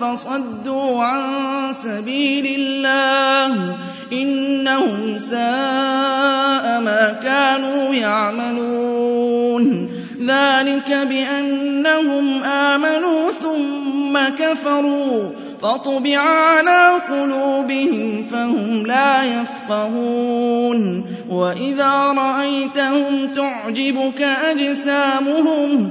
فصدوا عن سبيل الله إنهم ساء ما كانوا يعملون ذلك بأنهم آمنوا ثم كفروا فطبع على قلوبهم فهم لا يفقهون وإذا رأيتهم تعجبك أجسامهم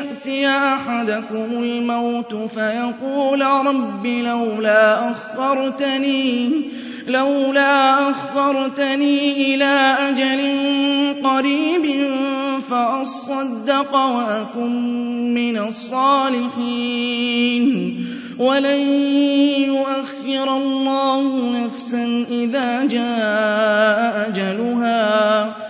يأتي أحدكم الموت فيقول رب لولا أخرتني إلى أجل قريب فأصدق وأكن من الصالحين. ولن يؤخر الله نفسا إذا جاء أجلها.